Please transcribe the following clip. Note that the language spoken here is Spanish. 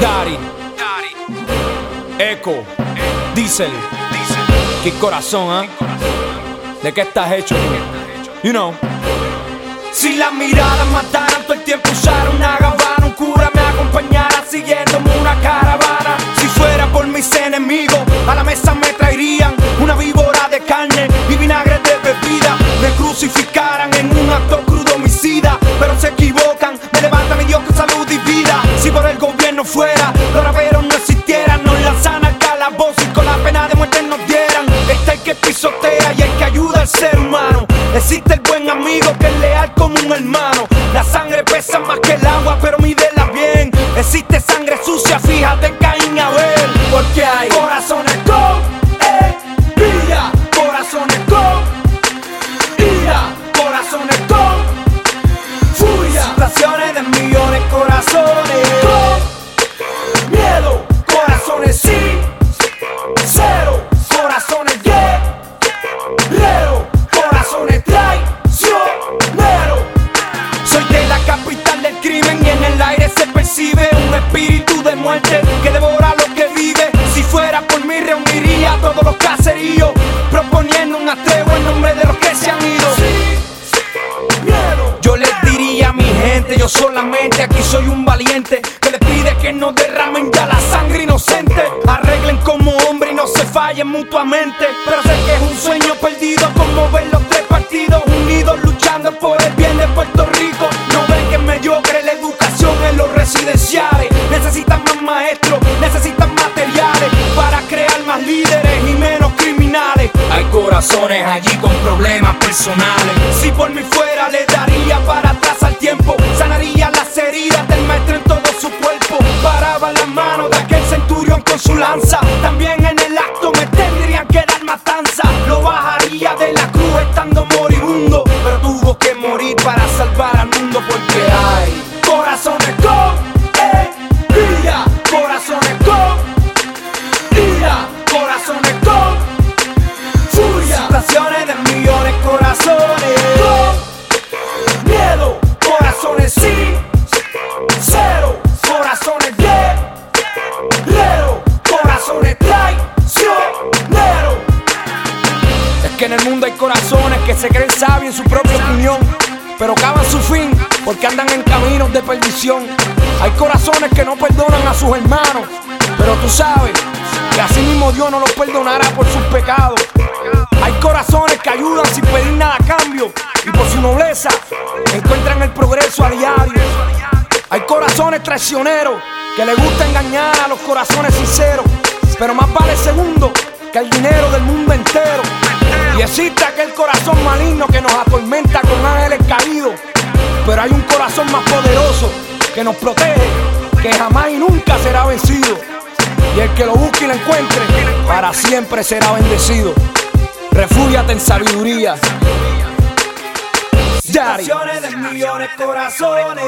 Dari, Echo, Diesel, qué corazón, ¿eh? ¿De qué estás hecho? You know. Si las miradas mataran todo el tiempo usar una gabana, un cura me acompañara siguiéndome una caravana. Si fuera por mis enemigos, a la mesa me traerían una víbora de carne y vinagre de bebida. Me crucificaran Existe el buen amigo que es leal como un hermano. La sangre pesa más que el agua, pero mídela bien. Existe sangre sucia, fíjate Caín y Abel. Porque hay todos los caseríos, proponiendo un atrevo en nombre de los que se han ido. Yo les diría a mi gente, yo solamente aquí soy un valiente que les pide que no derramen ya la sangre inocente. Arreglen como hombre y no se fallen mutuamente. Pero sé que es un sueño perdido como ver los tres partidos unidos luchando por el bien de Puerto Rico. No ven que es mediocre la educación en los residenciales. Necesitan más maestros, necesitan Hay corazones allí con problemas personales. Si por mí fuera le daría para atrás al tiempo. Sanaría las heridas del maestro en todo su cuerpo. Paraba las manos de aquel centurión con su lanza. También en el acto me tendrían que dar matanza. Lo bajaría de la cruz estando moribundo. Pero tuvo que morir para salvar al mundo porque que en el mundo hay corazones que se creen sabios en su propia opinión, pero cavan su fin porque andan en caminos de perdición. Hay corazones que no perdonan a sus hermanos, pero tú sabes que así mismo Dios no los perdonará por sus pecados. Hay corazones que ayudan sin pedir nada a cambio y por su nobleza encuentran el progreso a diario. Hay corazones traicioneros que les gusta engañar a los corazones sinceros, pero más vale segundo que el dinero del mundo entero. Y existe aquel corazón maligno que nos atormenta con ángeles caídos, pero hay un corazón más poderoso que nos protege, que jamás y nunca será vencido. Y el que lo busque y lo encuentre, para siempre será bendecido. Refúgiate en sabiduría. De millones corazones